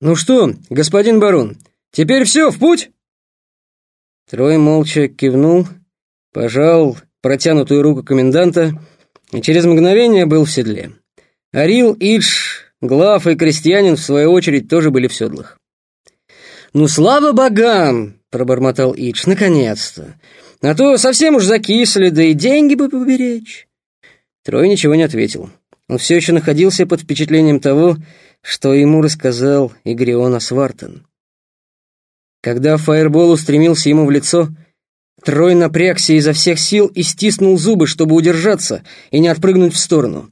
«Ну что, господин барон, теперь все, в путь?» Трой молча кивнул, пожал протянутую руку коменданта и через мгновение был в седле. Арил, Идж, Глав и Крестьянин, в свою очередь, тоже были в седлах. «Ну, слава богам!» — пробормотал Идж. «Наконец-то! А то совсем уж закисли, да и деньги бы поберечь!» Трой ничего не ответил. Он все еще находился под впечатлением того, что ему рассказал Игриона Свартон. Когда фаербол устремился ему в лицо, Трой напрягся изо всех сил и стиснул зубы, чтобы удержаться и не отпрыгнуть в сторону.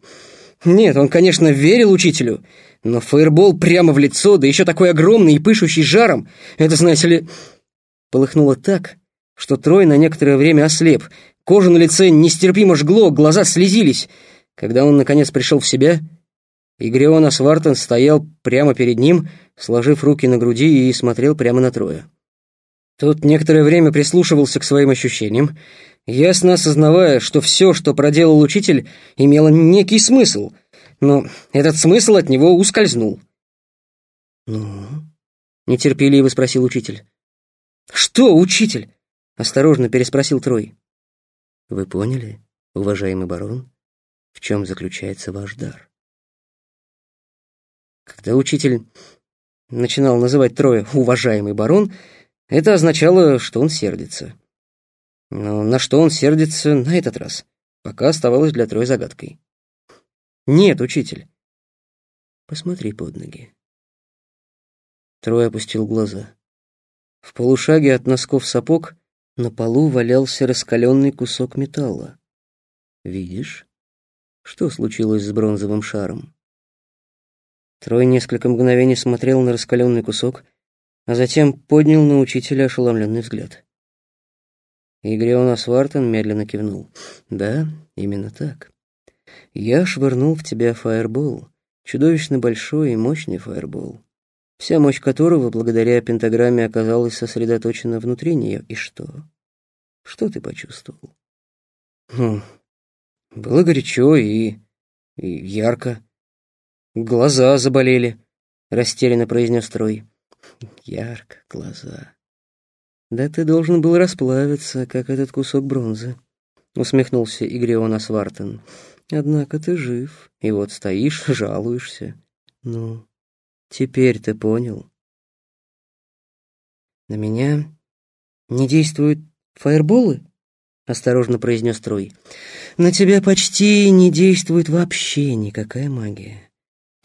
Нет, он, конечно, верил учителю, но фаербол прямо в лицо, да еще такой огромный и пышущий жаром, это, знаете ли, полыхнуло так, что Трой на некоторое время ослеп. Кожу на лице нестерпимо жгло, глаза слезились. Когда он, наконец, пришел в себя, Игриона Свартон стоял прямо перед ним, сложив руки на груди и смотрел прямо на Троя. Тот некоторое время прислушивался к своим ощущениям, ясно осознавая, что все, что проделал учитель, имело некий смысл, но этот смысл от него ускользнул. «Ну?» — нетерпеливо спросил учитель. «Что, учитель?» — осторожно переспросил Трой. «Вы поняли, уважаемый барон, в чем заключается ваш дар?» Когда учитель начинал называть Троя «уважаемый барон», это означало, что он сердится. Но на что он сердится на этот раз, пока оставалось для Троя загадкой. «Нет, учитель». «Посмотри под ноги». Трой опустил глаза. В полушаге от носков сапог на полу валялся раскаленный кусок металла. «Видишь, что случилось с бронзовым шаром?» Трой несколько мгновений смотрел на раскаленный кусок, а затем поднял на учителя ошеломленный взгляд. Игрион Асвартон медленно кивнул. «Да, именно так. Я швырнул в тебя фаербол, чудовищно большой и мощный фаербол, вся мощь которого, благодаря пентаграмме, оказалась сосредоточена внутри нее. И что? Что ты почувствовал?» «Хм, было горячо и... и ярко. Глаза заболели», — растерянно произнес Трой. Ярко глаза. Да ты должен был расплавиться, как этот кусок бронзы, усмехнулся Игрион Асвартон. Однако ты жив, и вот стоишь, жалуешься. Ну, теперь ты понял. На меня не действуют фаерболы? Осторожно произнес Трой. На тебя почти не действует вообще никакая магия.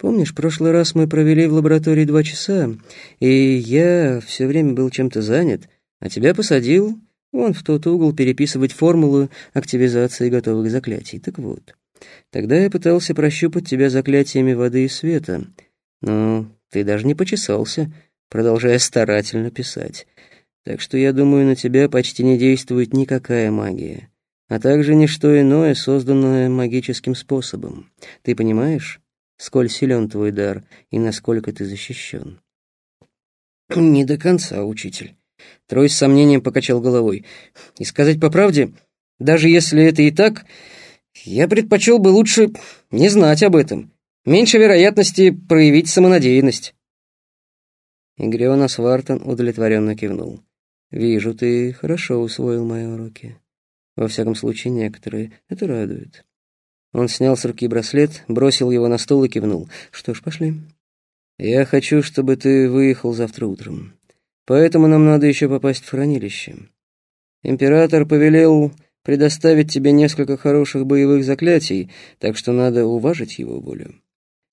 Помнишь, прошлый раз мы провели в лаборатории два часа, и я все время был чем-то занят, а тебя посадил вон в тот угол переписывать формулу активизации готовых заклятий. Так вот, тогда я пытался прощупать тебя заклятиями воды и света, но ты даже не почесался, продолжая старательно писать. Так что я думаю, на тебя почти не действует никакая магия, а также ничто иное, созданное магическим способом. Ты понимаешь? Сколь силен твой дар и насколько ты защищен. Не до конца, учитель. Трой с сомнением покачал головой. И сказать по правде, даже если это и так, я предпочел бы лучше не знать об этом. Меньше вероятности проявить самонадеянность. Игриона Свартон удовлетворенно кивнул. «Вижу, ты хорошо усвоил мои уроки. Во всяком случае, некоторые. Это радует. Он снял с руки браслет, бросил его на стол и кивнул. «Что ж, пошли. Я хочу, чтобы ты выехал завтра утром. Поэтому нам надо еще попасть в хранилище. Император повелел предоставить тебе несколько хороших боевых заклятий, так что надо уважить его волю.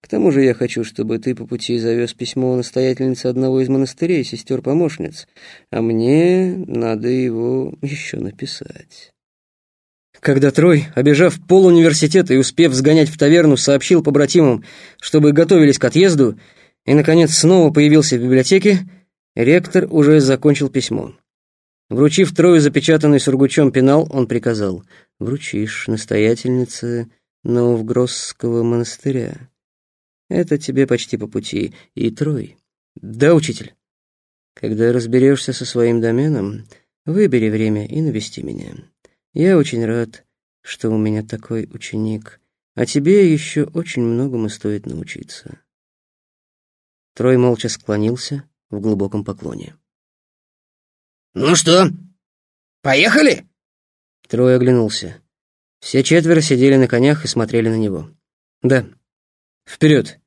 К тому же я хочу, чтобы ты по пути завез письмо настоятельнице одного из монастырей, сестер-помощниц, а мне надо его еще написать». Когда Трой, обежав пол университета и успев сгонять в таверну, сообщил побратимам, чтобы готовились к отъезду, и, наконец, снова появился в библиотеке, ректор уже закончил письмо. Вручив Трою запечатанный сургучом пенал, он приказал «Вручишь настоятельнице Новгросского монастыря. Это тебе почти по пути. И Трой». «Да, учитель». «Когда разберешься со своим доменом, выбери время и навести меня». Я очень рад, что у меня такой ученик, а тебе еще очень многому стоит научиться. Трой молча склонился в глубоком поклоне. «Ну что, поехали?» Трой оглянулся. Все четверо сидели на конях и смотрели на него. «Да, вперед!»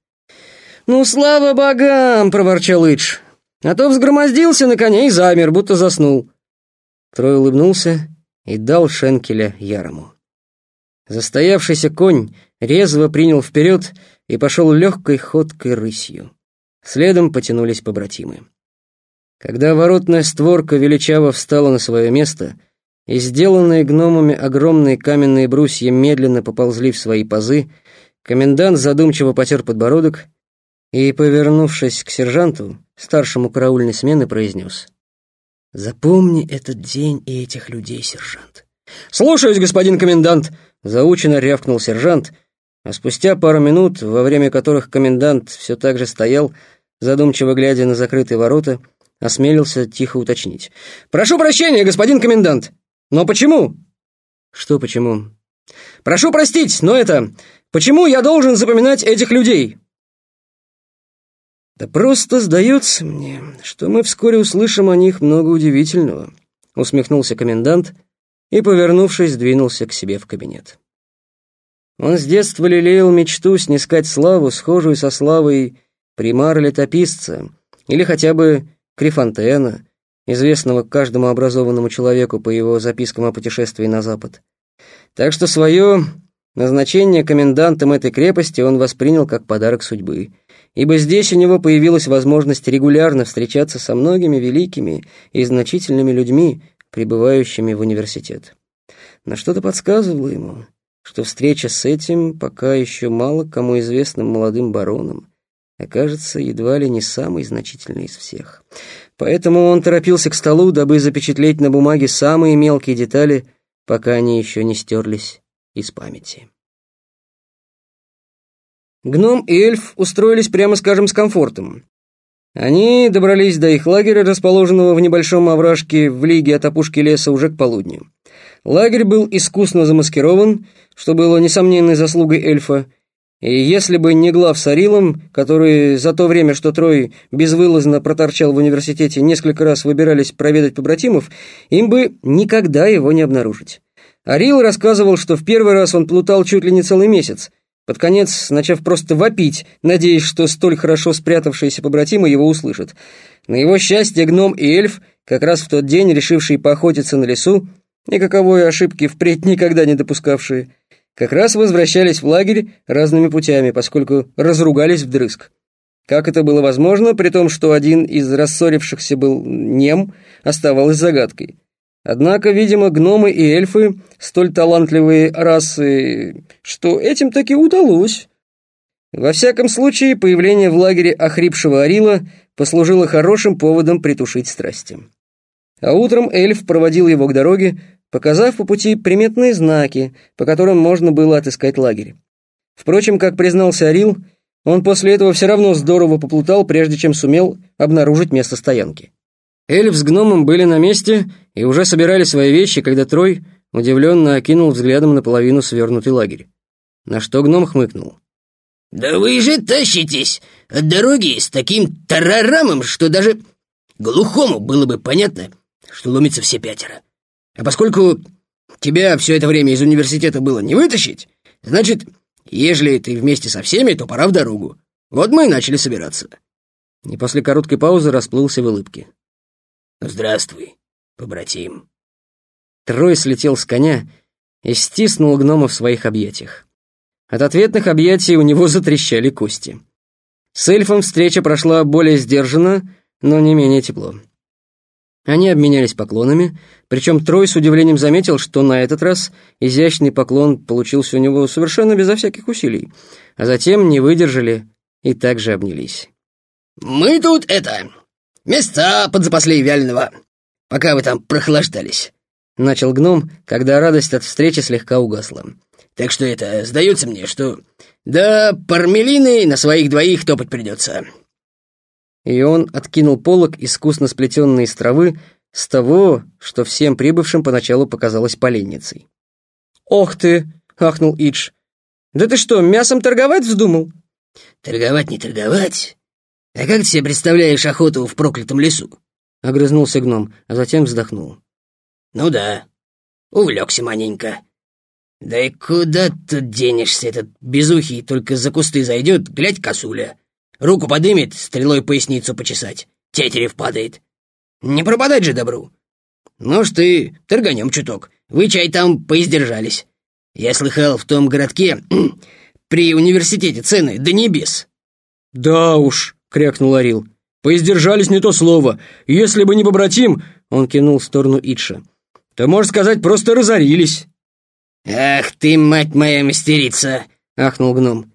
«Ну, слава богам!» — проворчал Идж. «А то взгромоздился на коне и замер, будто заснул». Трой улыбнулся и дал шенкеля Ярому. Застоявшийся конь резво принял вперед и пошел легкой ходкой рысью. Следом потянулись побратимы. Когда воротная створка величаво встала на свое место, и сделанные гномами огромные каменные брусья медленно поползли в свои пазы, комендант задумчиво потер подбородок и, повернувшись к сержанту, старшему караульной смены, произнес «Запомни этот день и этих людей, сержант». «Слушаюсь, господин комендант!» — заучено рявкнул сержант, а спустя пару минут, во время которых комендант все так же стоял, задумчиво глядя на закрытые ворота, осмелился тихо уточнить. «Прошу прощения, господин комендант! Но почему?» «Что почему?» «Прошу простить, но это... Почему я должен запоминать этих людей?» «Да просто сдается мне, что мы вскоре услышим о них много удивительного», усмехнулся комендант и, повернувшись, двинулся к себе в кабинет. Он с детства лелеял мечту снискать славу, схожую со славой примара-летописца, или хотя бы Крифонтена, известного каждому образованному человеку по его запискам о путешествии на запад. Так что свое назначение комендантом этой крепости он воспринял как подарок судьбы, ибо здесь у него появилась возможность регулярно встречаться со многими великими и значительными людьми, прибывающими в университет. Но что-то подсказывало ему, что встреча с этим пока еще мало кому известным молодым бароном окажется едва ли не самой значительной из всех. Поэтому он торопился к столу, дабы запечатлеть на бумаге самые мелкие детали, пока они еще не стерлись из памяти. Гном и эльф устроились, прямо скажем, с комфортом. Они добрались до их лагеря, расположенного в небольшом овражке в лиге от опушки леса уже к полудню. Лагерь был искусно замаскирован, что было несомненной заслугой эльфа, и если бы не глав с Арилом, которые за то время, что Трой безвылазно проторчал в университете, несколько раз выбирались проведать побратимов, им бы никогда его не обнаружить. Арил рассказывал, что в первый раз он плутал чуть ли не целый месяц, под конец начав просто вопить, надеясь, что столь хорошо спрятавшиеся побратимы его услышат. На его счастье гном и эльф, как раз в тот день решившие поохотиться на лесу, и каковой ошибки впредь никогда не допускавшие, как раз возвращались в лагерь разными путями, поскольку разругались вдрызг. Как это было возможно, при том, что один из рассорившихся был нем, оставалось загадкой. Однако, видимо, гномы и эльфы столь талантливые расы, что этим таки удалось. Во всяком случае, появление в лагере охрипшего Арила послужило хорошим поводом притушить страсти. А утром эльф проводил его к дороге, показав по пути приметные знаки, по которым можно было отыскать лагерь. Впрочем, как признался Арил, он после этого все равно здорово поплутал, прежде чем сумел обнаружить место стоянки. Эльф с гномом были на месте и уже собирали свои вещи, когда Трой удивленно окинул взглядом наполовину свернутый лагерь. На что гном хмыкнул. «Да вы же тащитесь от дороги с таким тарарамом, что даже глухому было бы понятно, что ломится все пятеро. А поскольку тебя все это время из университета было не вытащить, значит, ежели ты вместе со всеми, то пора в дорогу. Вот мы и начали собираться». И после короткой паузы расплылся в улыбке. «Здравствуй, побратим». Трой слетел с коня и стиснул гнома в своих объятиях. От ответных объятий у него затрещали кости. С эльфом встреча прошла более сдержанно, но не менее тепло. Они обменялись поклонами, причем Трой с удивлением заметил, что на этот раз изящный поклон получился у него совершенно безо всяких усилий, а затем не выдержали и также обнялись. «Мы тут, это, места подзапасли вяленого, пока вы там прохлаждались», — начал гном, когда радость от встречи слегка угасла. «Так что это, сдается мне, что да пармелины на своих двоих топать придется и он откинул полог, искусно сплетенный из травы, с того, что всем прибывшим поначалу показалось поленницей. «Ох ты!» — ахнул Идж. «Да ты что, мясом торговать вздумал?» «Торговать не торговать, «А как ты себе представляешь охоту в проклятом лесу?» — огрызнулся гном, а затем вздохнул. «Ну да, увлекся маленько. Да и куда тут денешься, этот безухий только за кусты зайдет, глядь, косуля. Руку подымет, стрелой поясницу почесать, тетерев падает. Не пропадать же добру. Ну ж ты, торганем чуток, вы чай там поиздержались. Я слыхал, в том городке при университете цены до небес». «Да уж», — крякнул Орил, — «поиздержались не то слово. Если бы не побратим...» — он кинул в сторону Итша. «То, можно сказать, просто разорились». «Ах ты, мать моя мастерица!» — ахнул гном.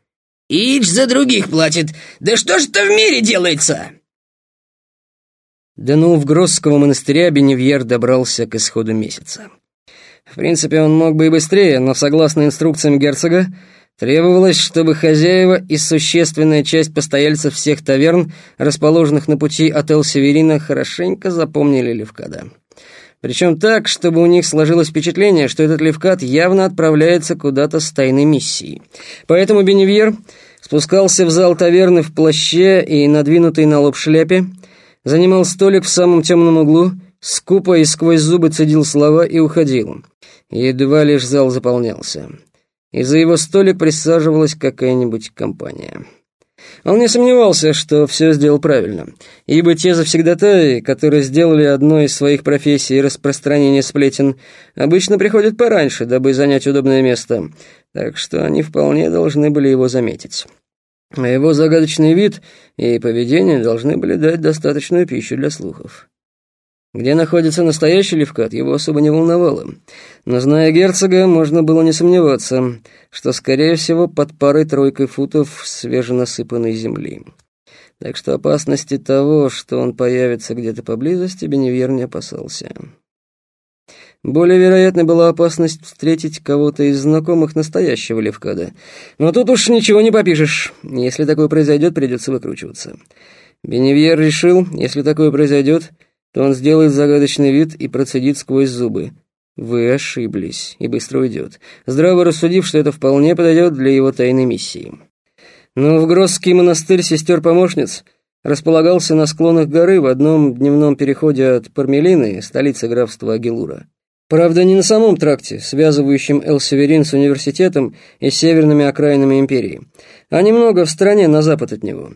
«Ич за других платит! Да что ж это в мире делается?» До Новгородского монастыря Беневьер добрался к исходу месяца. В принципе, он мог бы и быстрее, но согласно инструкциям герцога, требовалось, чтобы хозяева и существенная часть постояльцев всех таверн, расположенных на пути от Эл-Северина, хорошенько запомнили Левкада. Причем так, чтобы у них сложилось впечатление, что этот Левкад явно отправляется куда-то с тайной миссией. Поэтому Беневьер спускался в зал таверны в плаще и надвинутой на лоб шляпе, занимал столик в самом темном углу, скупо и сквозь зубы цедил слова и уходил. Едва лишь зал заполнялся. И за его столик присаживалась какая-нибудь компания. Он не сомневался, что все сделал правильно, ибо те завсегдатаи, которые сделали одной из своих профессий распространение сплетен, обычно приходят пораньше, дабы занять удобное место, так что они вполне должны были его заметить. А его загадочный вид и поведение должны были дать достаточную пищу для слухов. Где находится настоящий Левкат, его особо не волновало. Но, зная герцога, можно было не сомневаться, что, скорее всего, под парой-тройкой футов свеженасыпанной земли. Так что опасности того, что он появится где-то поблизости, Беневьер не опасался. Более вероятной была опасность встретить кого-то из знакомых настоящего Левкада. Но тут уж ничего не попишешь. Если такое произойдет, придется выкручиваться. Беневьер решил, если такое произойдет, то он сделает загадочный вид и процедит сквозь зубы. Вы ошиблись, и быстро уйдет, здраво рассудив, что это вполне подойдет для его тайной миссии. Но в Гросский монастырь сестер-помощниц располагался на склонах горы в одном дневном переходе от Пармелины, столицы графства Агилура. Правда, не на самом тракте, связывающем Эл-Северин с университетом и северными окраинами империи, а немного в стороне на запад от него.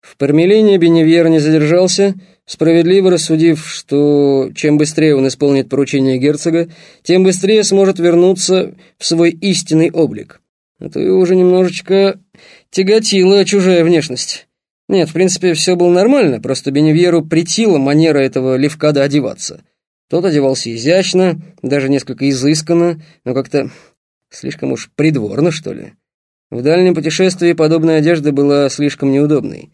В Пармелине Беневьер не задержался, справедливо рассудив, что чем быстрее он исполнит поручение герцога, тем быстрее сможет вернуться в свой истинный облик. А то его уже немножечко тяготила чужая внешность. Нет, в принципе, все было нормально, просто Беневьеру притила манера этого левкада одеваться. Тот одевался изящно, даже несколько изысканно, но как-то слишком уж придворно, что ли. В дальнем путешествии подобная одежда была слишком неудобной.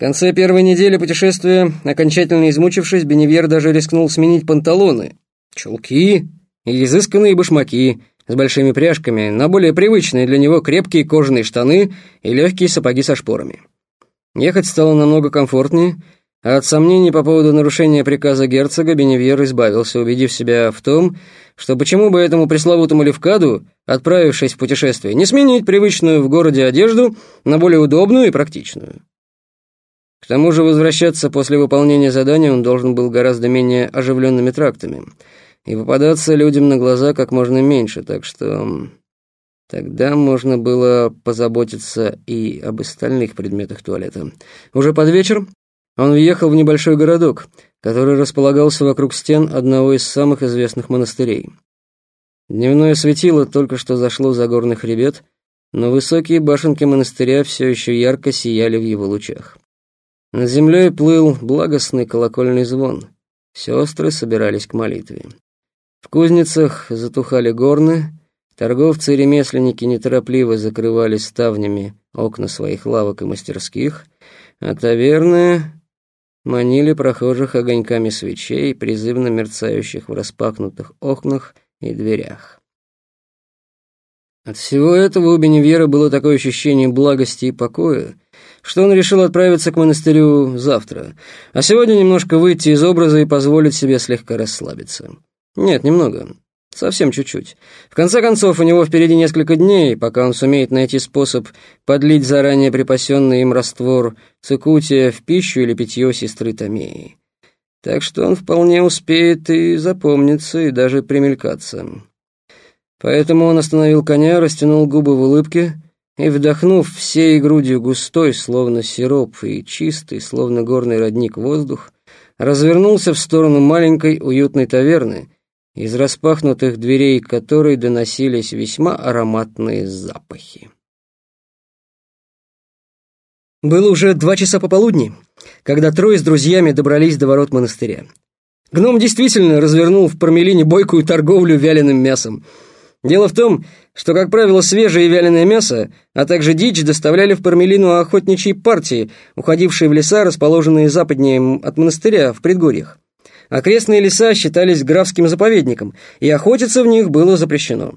В конце первой недели путешествия, окончательно измучившись, Беневьер даже рискнул сменить панталоны, чулки и изысканные башмаки с большими пряжками на более привычные для него крепкие кожаные штаны и легкие сапоги со шпорами. Ехать стало намного комфортнее, а от сомнений по поводу нарушения приказа герцога Беневьер избавился, убедив себя в том, что почему бы этому пресловутому Левкаду, отправившись в путешествие, не сменить привычную в городе одежду на более удобную и практичную. К тому же возвращаться после выполнения задания он должен был гораздо менее оживленными трактами и попадаться людям на глаза как можно меньше, так что тогда можно было позаботиться и об остальных предметах туалета. Уже под вечер он въехал в небольшой городок, который располагался вокруг стен одного из самых известных монастырей. Дневное светило только что зашло за горный хребет, но высокие башенки монастыря все еще ярко сияли в его лучах. Над землей плыл благостный колокольный звон. Сестры собирались к молитве. В кузницах затухали горны, торговцы и ремесленники неторопливо закрывали ставнями окна своих лавок и мастерских, а таверны манили прохожих огоньками свечей, призывно мерцающих в распахнутых окнах и дверях. От всего этого у Беневьера было такое ощущение благости и покоя, что он решил отправиться к монастырю завтра, а сегодня немножко выйти из образа и позволить себе слегка расслабиться. Нет, немного. Совсем чуть-чуть. В конце концов, у него впереди несколько дней, пока он сумеет найти способ подлить заранее припасенный им раствор цикутия в пищу или питье сестры Томеи. Так что он вполне успеет и запомниться, и даже примелькаться. Поэтому он остановил коня, растянул губы в улыбке и, вдохнув всей грудью густой, словно сироп, и чистый, словно горный родник воздух, развернулся в сторону маленькой уютной таверны — из распахнутых дверей которой доносились весьма ароматные запахи. Было уже два часа пополудни, когда трое с друзьями добрались до ворот монастыря. Гном действительно развернул в Пармелине бойкую торговлю вяленым мясом. Дело в том, что, как правило, свежее вяленое мясо, а также дичь доставляли в Пармелину охотничьи партии, уходившие в леса, расположенные западнее от монастыря, в предгорьях. Окрестные леса считались графским заповедником, и охотиться в них было запрещено.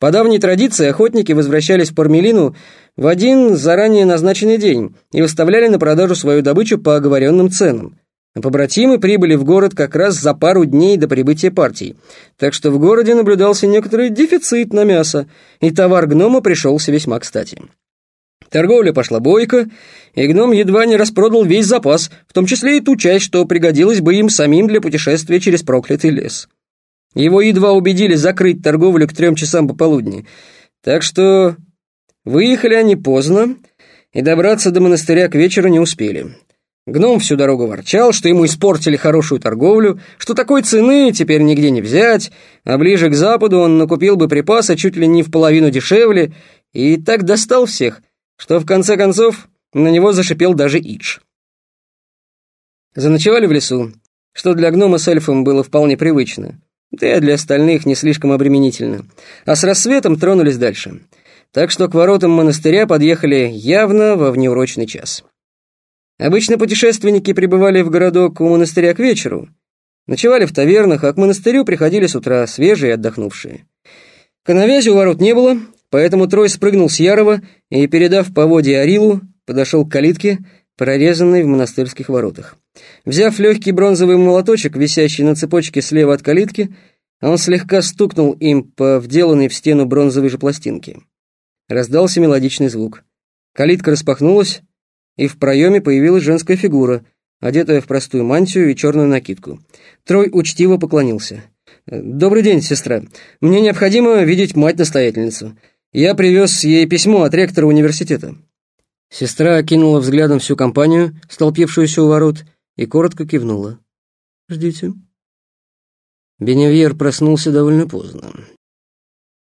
По давней традиции охотники возвращались в Пармелину в один заранее назначенный день и выставляли на продажу свою добычу по оговоренным ценам. Побратимы прибыли в город как раз за пару дней до прибытия партий, так что в городе наблюдался некоторый дефицит на мясо, и товар гнома пришелся весьма кстати. Торговля пошла бойко, и гном едва не распродал весь запас, в том числе и ту часть, что пригодилась бы им самим для путешествия через проклятый лес. Его едва убедили закрыть торговлю к трем часам пополудни, так что выехали они поздно, и добраться до монастыря к вечеру не успели. Гном всю дорогу ворчал, что ему испортили хорошую торговлю, что такой цены теперь нигде не взять, а ближе к западу он накупил бы припасы чуть ли не в половину дешевле, и так достал всех, что в конце концов на него зашипел даже Идж. Заночевали в лесу, что для гнома с эльфом было вполне привычно, да и для остальных не слишком обременительно, а с рассветом тронулись дальше. Так что к воротам монастыря подъехали явно во внеурочный час. Обычно путешественники прибывали в городок у монастыря к вечеру, ночевали в тавернах, а к монастырю приходили с утра свежие и отдохнувшие. Коновязи у ворот не было, Поэтому Трой спрыгнул с Ярова и, передав поводье Арилу, подошел к калитке, прорезанной в монастырских воротах. Взяв легкий бронзовый молоточек, висящий на цепочке слева от калитки, он слегка стукнул им по вделанной в стену бронзовой же пластинке. Раздался мелодичный звук. Калитка распахнулась, и в проеме появилась женская фигура, одетая в простую мантию и черную накидку. Трой учтиво поклонился. «Добрый день, сестра. Мне необходимо видеть мать-настоятельницу. Я привез ей письмо от ректора университета». Сестра окинула взглядом всю компанию, столпившуюся у ворот, и коротко кивнула. «Ждите». Беневьер проснулся довольно поздно.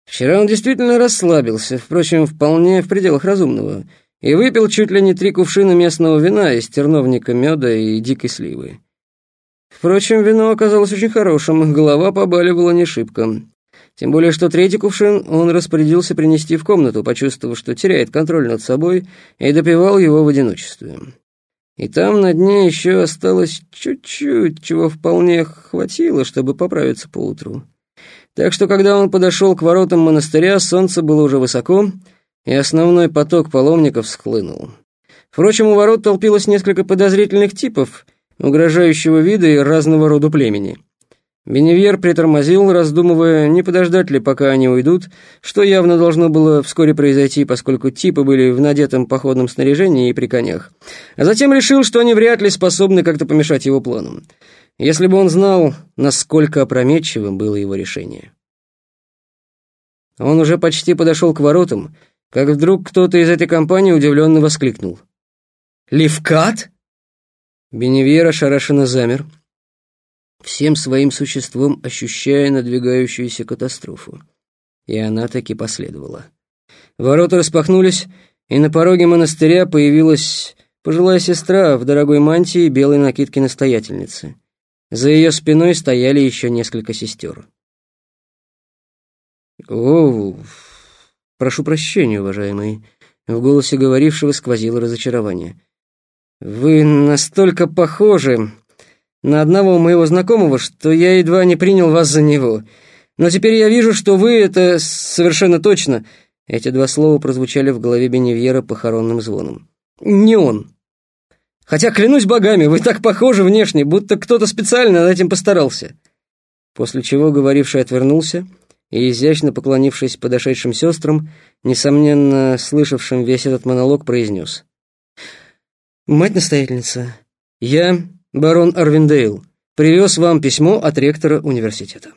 Вчера он действительно расслабился, впрочем, вполне в пределах разумного, и выпил чуть ли не три кувшина местного вина из терновника меда и дикой сливы. Впрочем, вино оказалось очень хорошим, голова побаливала не шибко. Тем более, что третий кувшин он распорядился принести в комнату, почувствовав, что теряет контроль над собой, и допивал его в одиночестве. И там на дне еще осталось чуть-чуть, чего вполне хватило, чтобы поправиться поутру. Так что, когда он подошел к воротам монастыря, солнце было уже высоко, и основной поток паломников схлынул. Впрочем, у ворот толпилось несколько подозрительных типов, угрожающего вида и разного рода племени. Беневьер притормозил, раздумывая, не подождать ли, пока они уйдут, что явно должно было вскоре произойти, поскольку типы были в надетом походном снаряжении и при конях. А затем решил, что они вряд ли способны как-то помешать его планам. Если бы он знал, насколько опрометчивым было его решение. Он уже почти подошел к воротам, как вдруг кто-то из этой компании удивленно воскликнул. «Левкат?» Беневьер ошарашенно замер всем своим существом ощущая надвигающуюся катастрофу. И она таки последовала. Ворота распахнулись, и на пороге монастыря появилась пожилая сестра в дорогой мантии и белой накидке настоятельницы. За ее спиной стояли еще несколько сестер. «О, прошу прощения, уважаемый», — в голосе говорившего сквозило разочарование. «Вы настолько похожи на одного моего знакомого, что я едва не принял вас за него. Но теперь я вижу, что вы — это совершенно точно...» Эти два слова прозвучали в голове Беневьера похоронным звоном. «Не он. Хотя, клянусь богами, вы так похожи внешне, будто кто-то специально над этим постарался». После чего говоривший отвернулся и, изящно поклонившись подошедшим сестрам, несомненно, слышавшим весь этот монолог, произнес. «Мать-настоятельница, я, барон Арвиндейл, привез вам письмо от ректора университета».